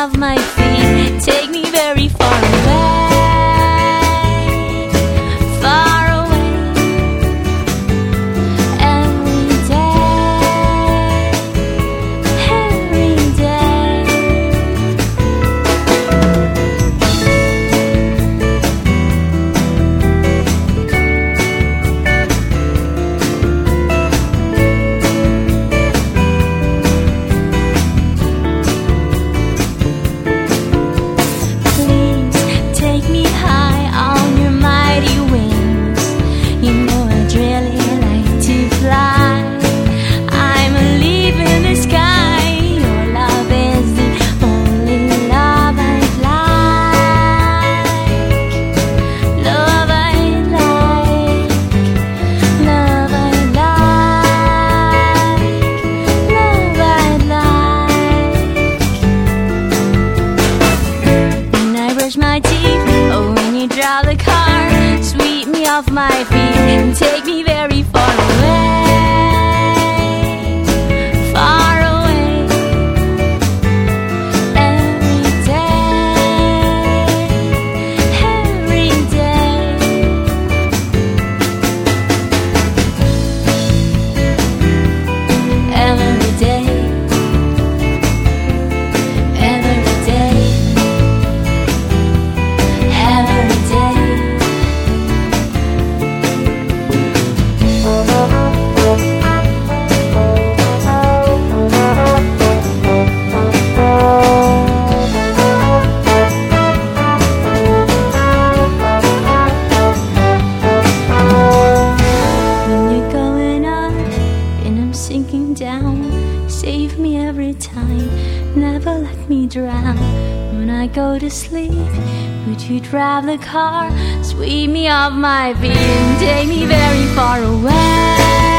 Sweep my feet, take teeth, oh, when you drive the car, sweep me off my feet and take me time, never let me drown. When I go to sleep, would you drive the car, sweep me off my feet and take me very far away?